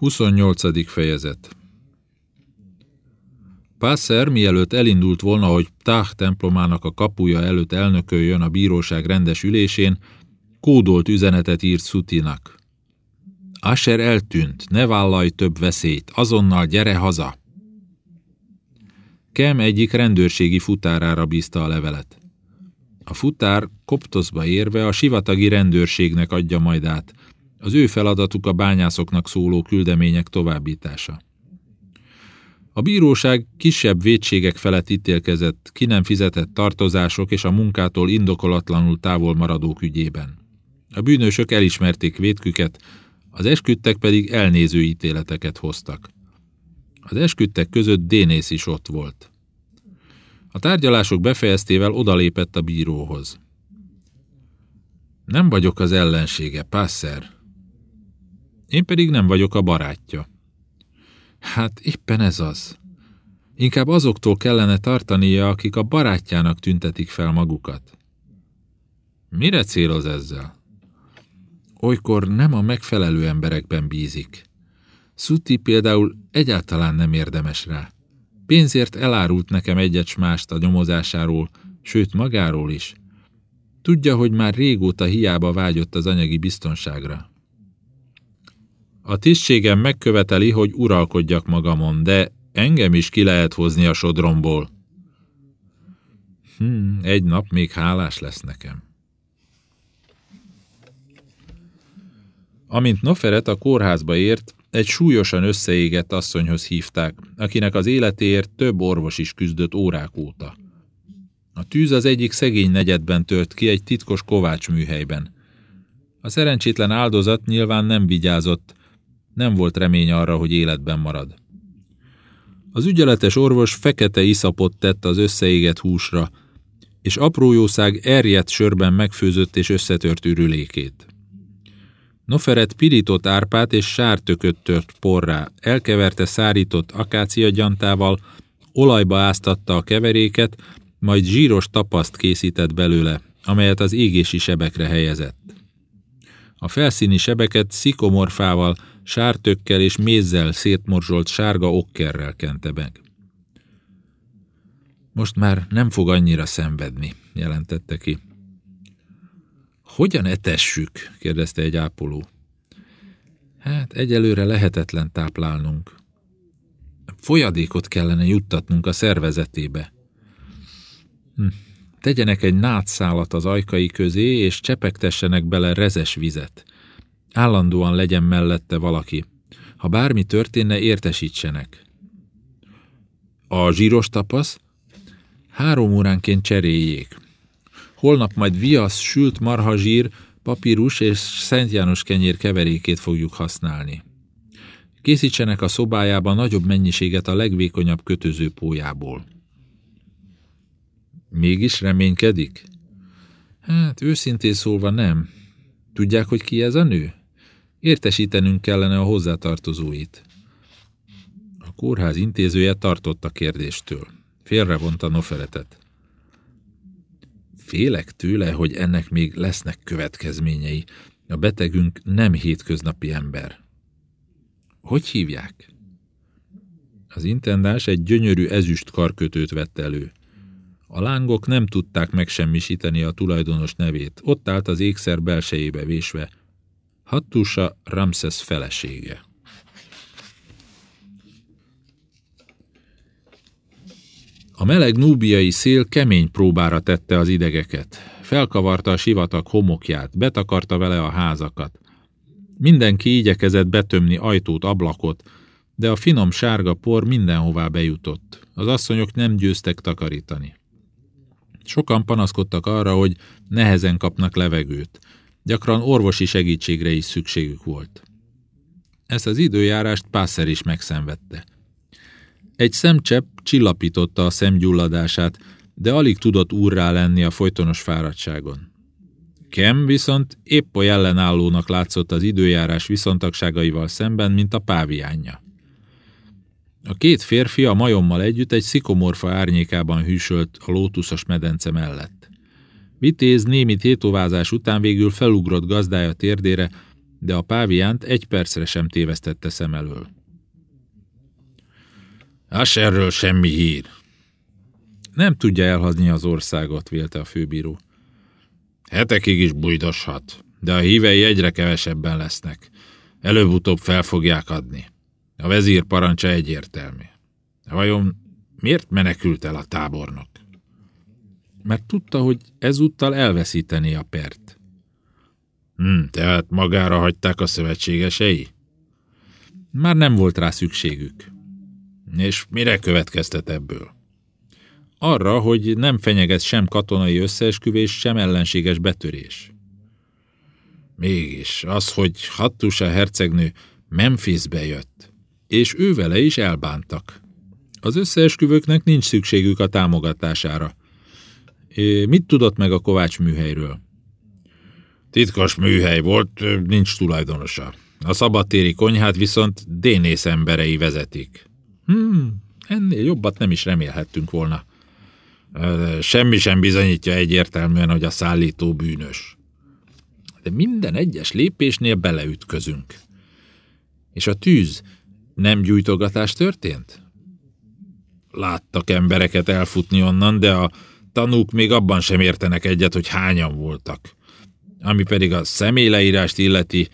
28. fejezet Pászer mielőtt elindult volna, hogy Ptah templomának a kapuja előtt elnököljön a bíróság rendes ülésén, kódolt üzenetet írt Szutinak. Asher eltűnt, ne vállalj több veszélyt, azonnal gyere haza! Kem egyik rendőrségi futárára bízta a levelet. A futár Koptoszba érve a sivatagi rendőrségnek adja majd át, az ő feladatuk a bányászoknak szóló küldemények továbbítása. A bíróság kisebb vétségek felett ítélkezett, ki nem fizetett tartozások és a munkától indokolatlanul távol maradók ügyében. A bűnösök elismerték vétküket, az esküdtek pedig elnéző ítéleteket hoztak. Az esküdtek között Dénész is ott volt. A tárgyalások befejeztével odalépett a bíróhoz. Nem vagyok az ellensége, Pászer, én pedig nem vagyok a barátja. Hát éppen ez az. Inkább azoktól kellene tartania, akik a barátjának tüntetik fel magukat. Mire céloz ezzel? Olykor nem a megfelelő emberekben bízik. Szuti például egyáltalán nem érdemes rá. Pénzért elárult nekem egyet mást a nyomozásáról, sőt magáról is. Tudja, hogy már régóta hiába vágyott az anyagi biztonságra. A tisztségem megköveteli, hogy uralkodjak magamon, de engem is ki lehet hozni a sodromból. Hmm, egy nap még hálás lesz nekem. Amint Noferet a kórházba ért, egy súlyosan összeégett asszonyhoz hívták, akinek az életéért több orvos is küzdött órák óta. A tűz az egyik szegény negyedben tört ki egy titkos kovács műhelyben. A szerencsétlen áldozat nyilván nem vigyázott, nem volt remény arra, hogy életben marad. Az ügyeletes orvos fekete iszapot tett az összeégett húsra, és aprójószág erjedt sörben megfőzött és összetört ürülékét. Noferet pirított árpát és sártököt tört porrá, elkeverte szárított akáciagyantával, olajba áztatta a keveréket, majd zsíros tapaszt készített belőle, amelyet az égési sebekre helyezett. A felszíni sebeket szikomorfával, sártökkel és mézzel szétmorzsolt sárga okkerrel kente meg. Most már nem fog annyira szenvedni, jelentette ki. Hogyan etessük? kérdezte egy ápoló. Hát egyelőre lehetetlen táplálnunk. Folyadékot kellene juttatnunk a szervezetébe. Hm. Tegyenek egy nátszálat az ajkai közé, és csepegtessenek bele rezes vizet. Állandóan legyen mellette valaki. Ha bármi történne, értesítsenek. A zsíros tapasz? Három óránként cseréljék. Holnap majd viasz, sült marhazsír, papírus és Szent János kenyér keverékét fogjuk használni. Készítsenek a szobájában nagyobb mennyiséget a legvékonyabb kötözőpójából. Mégis reménykedik? Hát őszintén szólva nem. Tudják, hogy ki ez a nő? Értesítenünk kellene a hozzátartozóit. A kórház intézője tartott a kérdéstől. Félrevonta Noferetet. Félek tőle, hogy ennek még lesznek következményei. A betegünk nem hétköznapi ember. Hogy hívják? Az intendás egy gyönyörű ezüst karkötőt vett elő. A lángok nem tudták megsemmisíteni a tulajdonos nevét. Ott állt az ékszer belsejébe vésve, Hattusa Ramses felesége. A meleg núbiai szél kemény próbára tette az idegeket. Felkavarta a sivatag homokját, betakarta vele a házakat. Mindenki igyekezett betömni ajtót, ablakot, de a finom sárga por mindenhová bejutott. Az asszonyok nem győztek takarítani. Sokan panaszkodtak arra, hogy nehezen kapnak levegőt. Gyakran orvosi segítségre is szükségük volt. Ezt az időjárást Pászer is megszenvedte. Egy szemcsepp csillapította a szemgyulladását, de alig tudott úrrá lenni a folytonos fáradtságon. Kem viszont épp olyan ellenállónak látszott az időjárás viszontagságaival szemben, mint a páviánja. A két férfi a majommal együtt egy szikomorfa árnyékában hűsölt a lótuszos medence mellett. Vitéz némi tétovázás után végül felugrott gazdája térdére, de a páviánt egy percre sem tévesztette szem elől. Asherről semmi hír. Nem tudja elhazni az országot, vélte a főbíró. Hetekig is bujdoshat, de a hívei egyre kevesebben lesznek. Előbb-utóbb fel fogják adni. A vezír parancsa egyértelmű. Vajon miért menekült el a tábornok? Mert tudta, hogy ezúttal elveszíteni a pert. Hm, tehát magára hagyták a szövetségesei? Már nem volt rá szükségük. És mire következtet ebből? Arra, hogy nem fenyeget sem katonai összeesküvés, sem ellenséges betörés. Mégis az, hogy Hattusa hercegnő Memphisbe jött, és ő vele is elbántak. Az összeesküvőknek nincs szükségük a támogatására. Mit tudott meg a Kovács műhelyről? Titkos műhely volt, nincs tulajdonosa. A szabadtéri konyhát viszont Dénész emberei vezetik. Hmm, ennél jobbat nem is remélhettünk volna. Semmi sem bizonyítja egyértelműen, hogy a szállító bűnös. De minden egyes lépésnél beleütközünk. És a tűz nem gyújtogatás történt? Láttak embereket elfutni onnan, de a tanúk még abban sem értenek egyet, hogy hányan voltak. Ami pedig a személyleírást illeti,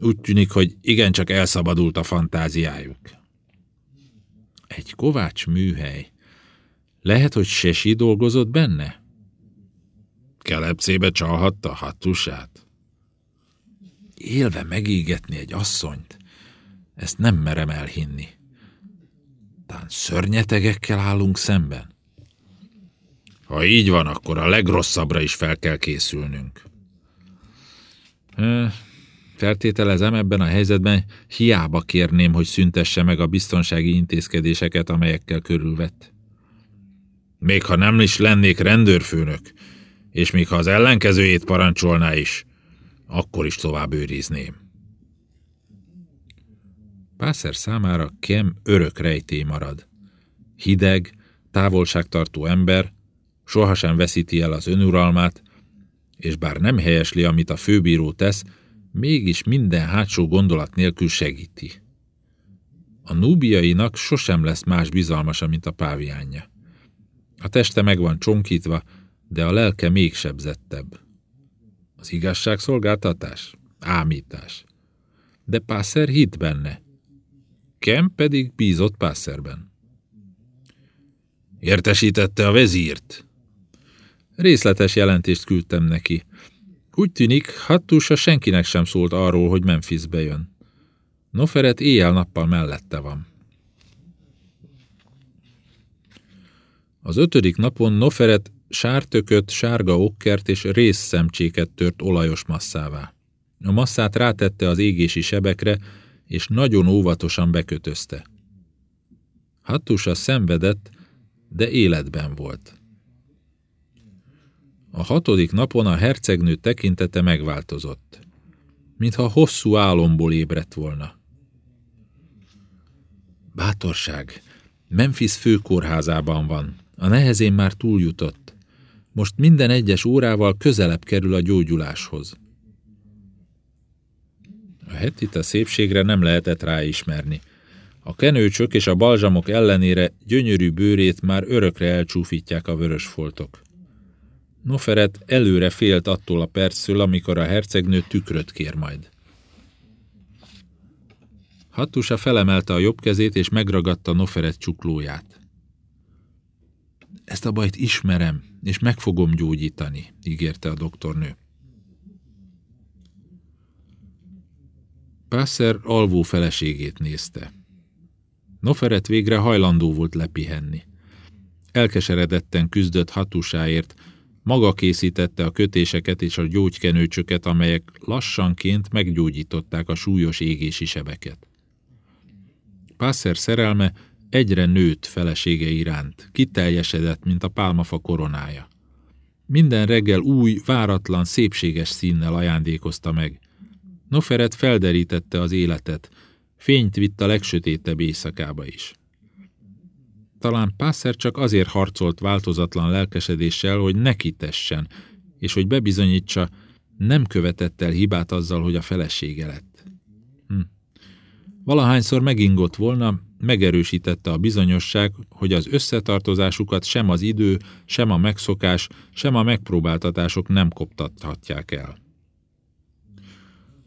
úgy tűnik, hogy igencsak elszabadult a fantáziájuk. Egy kovács műhely. Lehet, hogy Sesi dolgozott benne? Kelepcébe csalhatta hattusát? Élve megégetni egy asszonyt? Ezt nem merem elhinni. Tán szörnyetegekkel állunk szemben? Ha így van, akkor a legrosszabbra is fel kell készülnünk. Feltételezem ebben a helyzetben hiába kérném, hogy szüntesse meg a biztonsági intézkedéseket, amelyekkel körülvett. Még ha nem is lennék rendőrfőnök, és még ha az ellenkezőjét parancsolná is, akkor is tovább őrizném. Pászer számára Kem örök rejtély marad. Hideg, távolságtartó ember, sohasem veszíti el az önuralmát, és bár nem helyesli, amit a főbíró tesz, mégis minden hátsó gondolat nélkül segíti. A núbiainak sosem lesz más bizalmasa, mint a páviánja. A teste meg van csonkítva, de a lelke még sebzettebb. Az igazságszolgáltatás? Ámítás. De Pászer hitt benne. Kem pedig bízott Pászerben. Értesítette a vezírt? Részletes jelentést küldtem neki. Úgy tűnik, Hattusa senkinek sem szólt arról, hogy Memphisbe jön. Noferet éjjel-nappal mellette van. Az ötödik napon Noferet sártököt, sárga okkert és részszemcséket tört olajos masszává. A masszát rátette az égési sebekre, és nagyon óvatosan bekötözte. Hattusa szenvedett, de életben volt. A hatodik napon a hercegnő tekintete megváltozott, mintha hosszú álomból ébredt volna. Bátorság, Memphis főkórházában van, a nehezén már túljutott. Most minden egyes órával közelebb kerül a gyógyuláshoz. A hetita szépségre nem lehetett ráismerni. A kenőcsök és a balzsamok ellenére gyönyörű bőrét már örökre elcsúfítják a vörös foltok. Noferet előre félt attól a perctől, amikor a hercegnő tükröt kér majd. Hattusa felemelte a jobb kezét, és megragadta Noferet csuklóját. Ezt a bajt ismerem, és meg fogom gyógyítani, ígérte a doktornő. Pászer alvó feleségét nézte. Noferet végre hajlandó volt lepihenni. Elkeseredetten küzdött hatusáért, maga készítette a kötéseket és a gyógykenőcsöket, amelyek lassanként meggyógyították a súlyos égési sebeket. Pászer szerelme egyre nőtt felesége iránt, kiteljesedett, mint a pálmafa koronája. Minden reggel új, váratlan, szépséges színnel ajándékozta meg. Noferet felderítette az életet, fényt vitt a legsötétebb éjszakába is. Talán Pászer csak azért harcolt változatlan lelkesedéssel, hogy nekitessen, és hogy bebizonyítsa, nem követett el hibát azzal, hogy a felesége lett. Valahányszor megingott volna, megerősítette a bizonyosság, hogy az összetartozásukat sem az idő, sem a megszokás, sem a megpróbáltatások nem koptathatják el.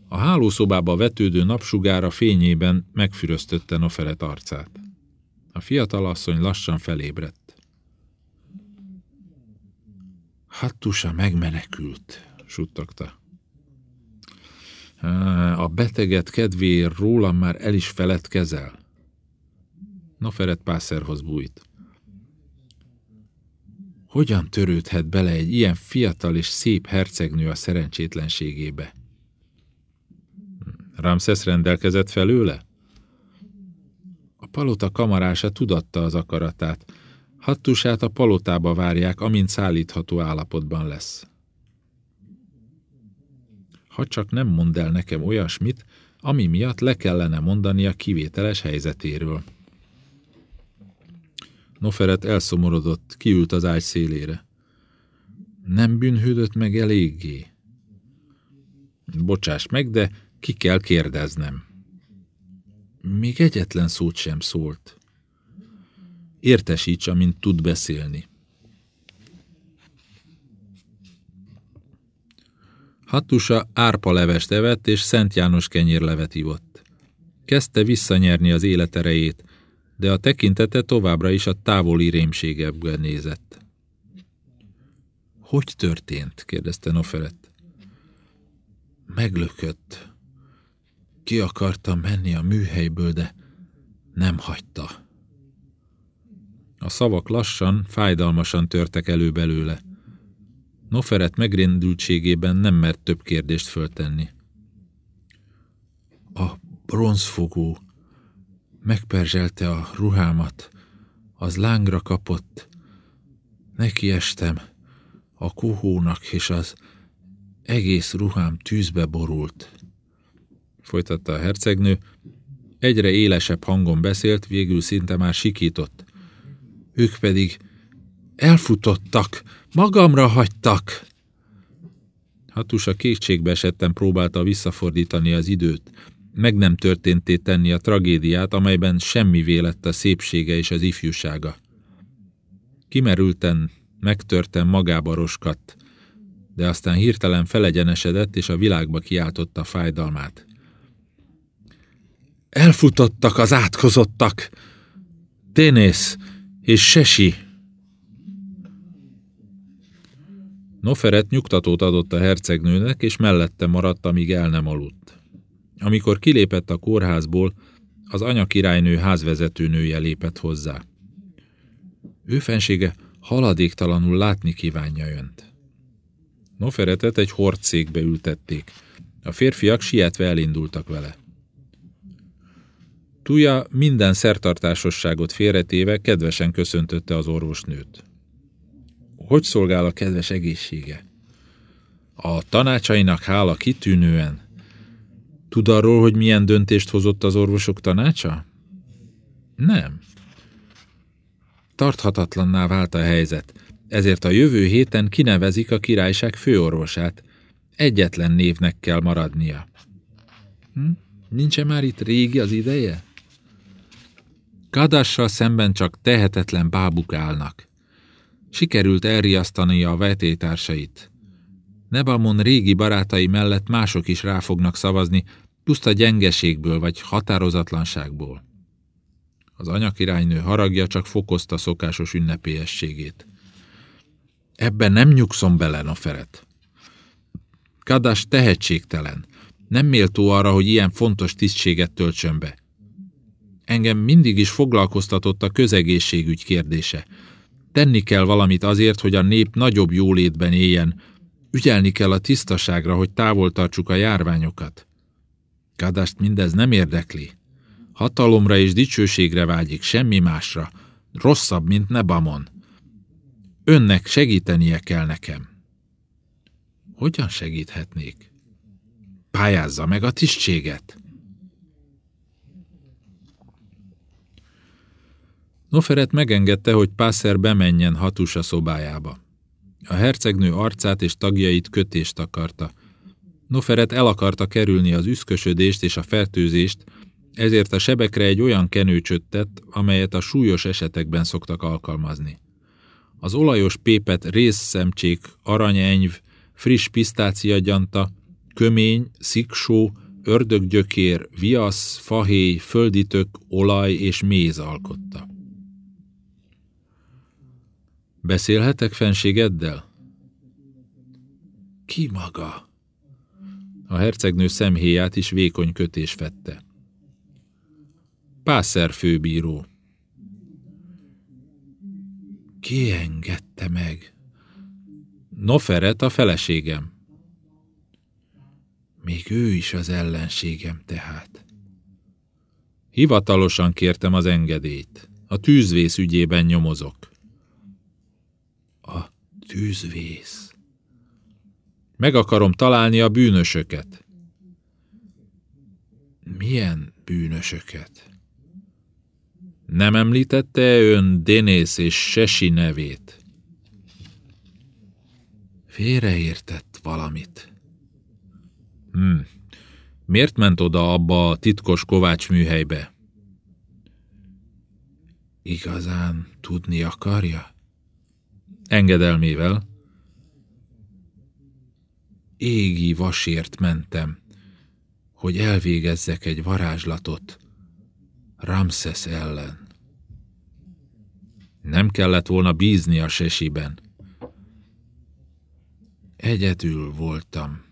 A hálószobába vetődő napsugára fényében megfüröztötte Noferet arcát. A fiatal asszony lassan felébredt. Hattusa megmenekült, suttogta. A beteget kedvéért rólam már el is feledkezel. Noferet Pászerhoz bújt. Hogyan törődhet bele egy ilyen fiatal és szép hercegnő a szerencsétlenségébe? Ramszesz rendelkezett felőle? Palota kamarása tudatta az akaratát. Hattusát a palotába várják, amint szállítható állapotban lesz. Ha csak nem mond el nekem olyasmit, ami miatt le kellene mondani a kivételes helyzetéről. Noferet elszomorodott, kiült az ágy szélére. Nem bűnhődött meg eléggé. Bocsáss meg, de ki kell kérdeznem. Még egyetlen szót sem szólt. Értesíts, amint tud beszélni. Hattusa árpa levest evett, és Szent János kenyérlevet ivott. Kezdte visszanyerni az életerejét, de a tekintete továbbra is a távoli rémségebben nézett. Hogy történt? kérdezte Noferet. Meglökött. Ki akartam menni a műhelyből, de nem hagyta. A szavak lassan, fájdalmasan törtek elő belőle. Noferet megrendültségében nem mert több kérdést föltenni. A bronzfogó megperzselte a ruhámat, az lángra kapott, neki estem a kohónak, és az egész ruhám tűzbe borult. Folytatta a hercegnő, egyre élesebb hangon beszélt, végül szinte már sikított. Ők pedig elfutottak, magamra hagytak. Hatusa kétségbe esetten próbálta visszafordítani az időt, meg nem történté tenni a tragédiát, amelyben semmi vélett a szépsége és az ifjúsága. Kimerülten, megtörten magába roskadt, de aztán hirtelen felegyenesedett, és a világba kiáltotta fájdalmát. Elfutottak az átkozottak! Ténész és Sesi! Noferet nyugtatót adott a hercegnőnek, és mellette maradt, amíg el nem aludt. Amikor kilépett a kórházból, az anyakirálynő házvezetőnője lépett hozzá. Ő fensége haladéktalanul látni kívánja önt. Noferetet egy hordszékbe ültették. A férfiak sietve elindultak vele. Tuja minden szertartásosságot félretéve kedvesen köszöntötte az orvosnőt. Hogy szolgál a kedves egészsége? A tanácsainak hála kitűnően, Tud arról, hogy milyen döntést hozott az orvosok tanácsa? Nem. Tarthatatlanná vált a helyzet, ezért a jövő héten kinevezik a királyság főorvosát. Egyetlen névnek kell maradnia. Hm? Nincs -e már itt régi az ideje? Kadassal szemben csak tehetetlen bábuk állnak. Sikerült elriasztani a vetétársait. Nebamon régi barátai mellett mások is rá fognak szavazni, puszta gyengeségből vagy határozatlanságból. Az anyakirálynő haragja csak fokozta szokásos ünnepélyességét. Ebben nem nyugszom bele, Noferet. Kadas tehetségtelen, nem méltó arra, hogy ilyen fontos tisztséget töltsön be. Engem mindig is foglalkoztatott a közegészségügy kérdése. Tenni kell valamit azért, hogy a nép nagyobb jólétben éljen, ügyelni kell a tisztaságra, hogy távol tartsuk a járványokat. Kadast mindez nem érdekli. Hatalomra és dicsőségre vágyik, semmi másra. Rosszabb, mint Nebamon. Önnek segítenie kell nekem. Hogyan segíthetnék? Pályázza meg a tisztséget. Noferet megengedte, hogy Pászer bemenjen Hatusa szobájába. A hercegnő arcát és tagjait kötést akarta. Noferet el akarta kerülni az üszkösödést és a fertőzést, ezért a sebekre egy olyan kenőcsöt tett, amelyet a súlyos esetekben szoktak alkalmazni. Az olajos pépet részszemcsék, aranyenyv, friss pisztáciagyanta, kömény, sziksó, ördöggyökér, viasz, fahéj, földitök, olaj és méz alkotta. Beszélhetek fenségeddel? Ki maga? A hercegnő szemhéját is vékony kötés fette. Pászer főbíró. Ki engedte meg? Noferet a feleségem. Még ő is az ellenségem tehát. Hivatalosan kértem az engedélyt. A tűzvész ügyében nyomozok. Tűzvész. Meg akarom találni a bűnösöket. Milyen bűnösöket? Nem említette ön Denész és Sesi nevét? Félreértett valamit. Hm. Miért ment oda abba a titkos Kovács műhelybe? Igazán tudni akarja? Engedelmével. Égi vasért mentem, hogy elvégezzek egy varázslatot Ramses ellen. Nem kellett volna bízni a sesiben. Egyedül voltam.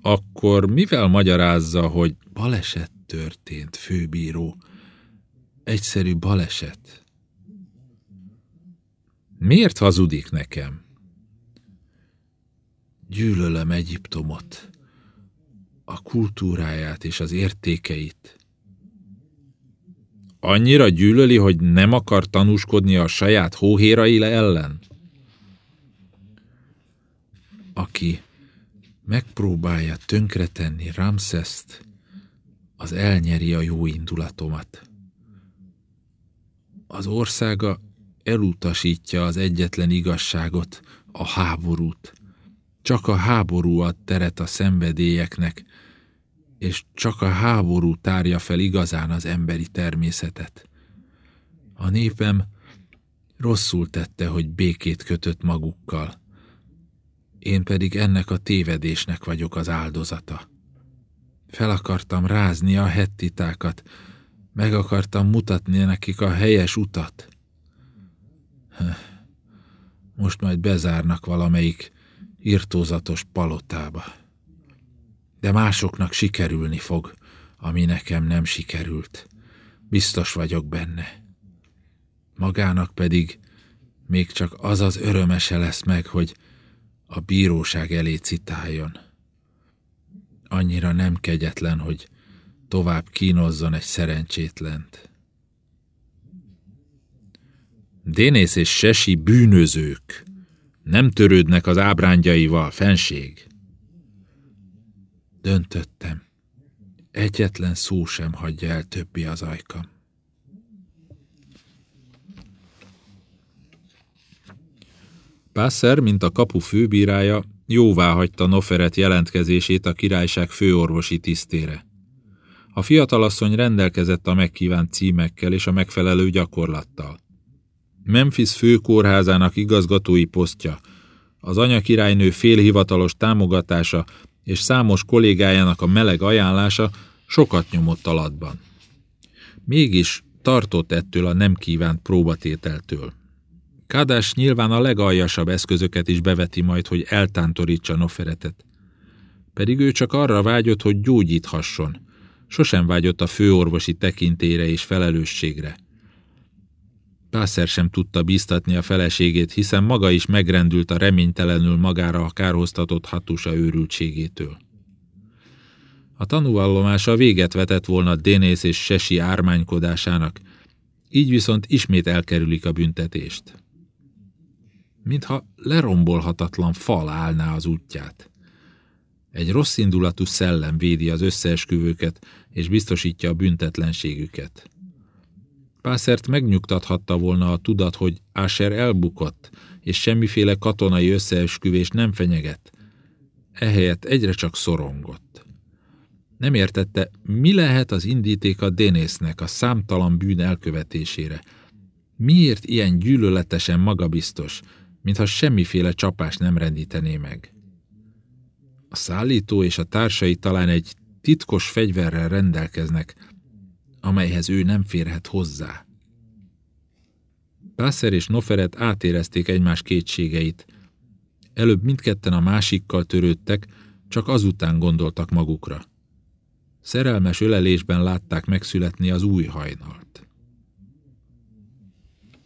Akkor mivel magyarázza, hogy baleset történt, főbíró? Egyszerű baleset. Miért hazudik nekem? Gyűlölöm Egyiptomot, a kultúráját és az értékeit. Annyira gyűlöli, hogy nem akar tanúskodni a saját hóhérai ellen? Aki megpróbálja tönkretenni Ramszeszt, az elnyeri a jó indulatomat. Az országa elutasítja az egyetlen igazságot, a háborút. Csak a háború ad teret a szenvedélyeknek, és csak a háború tárja fel igazán az emberi természetet. A népem rosszul tette, hogy békét kötött magukkal. Én pedig ennek a tévedésnek vagyok az áldozata. Fel akartam rázni a hettitákat, meg akartam mutatni nekik a helyes utat. Most majd bezárnak valamelyik irtózatos palotába de másoknak sikerülni fog, ami nekem nem sikerült. Biztos vagyok benne. Magának pedig még csak az az örömese lesz meg, hogy a bíróság elé citáljon. Annyira nem kegyetlen, hogy tovább kínozzon egy szerencsétlent. Dénész és Sesi bűnözők. Nem törődnek az ábrándjaival, fenség. Döntöttem. Egyetlen szó sem hagyja el többi az ajkam. Pászer, mint a kapu főbírája, jóvá hagyta Noferet jelentkezését a királyság főorvosi tisztére. A fiatalasszony rendelkezett a megkívánt címekkel és a megfelelő gyakorlattal. Memphis főkórházának igazgatói posztja, az anyakirálynő félhivatalos támogatása és számos kollégájának a meleg ajánlása sokat nyomott alatban. Mégis tartott ettől a nem kívánt próbatételtől. Kádás nyilván a legaljasabb eszközöket is beveti majd, hogy eltántorítsa Noferetet. Pedig ő csak arra vágyott, hogy gyógyíthasson. Sosem vágyott a főorvosi tekintére és felelősségre. Pászer sem tudta bíztatni a feleségét, hiszen maga is megrendült a reménytelenül magára a kárhoztatott hatusa őrültségétől. A tanúvallomása véget vetett volna Dénész és Sesi ármánykodásának, így viszont ismét elkerülik a büntetést. Mintha lerombolhatatlan fal állná az útját. Egy rosszindulatú szellem védi az összeesküvőket, és biztosítja a büntetlenségüket. Pászert megnyugtathatta volna a tudat, hogy Asher elbukott, és semmiféle katonai összeesküvés nem fenyeget. Ehelyett egyre csak szorongott. Nem értette, mi lehet az indíték a Dénésznek a számtalan bűn elkövetésére. Miért ilyen gyűlöletesen magabiztos, mintha semmiféle csapás nem rendítené meg? A szállító és a társai talán egy titkos fegyverrel rendelkeznek, amelyhez ő nem férhet hozzá. Pászer és Noferet átérezték egymás kétségeit. Előbb mindketten a másikkal törődtek, csak azután gondoltak magukra. Szerelmes ölelésben látták megszületni az új hajnalt.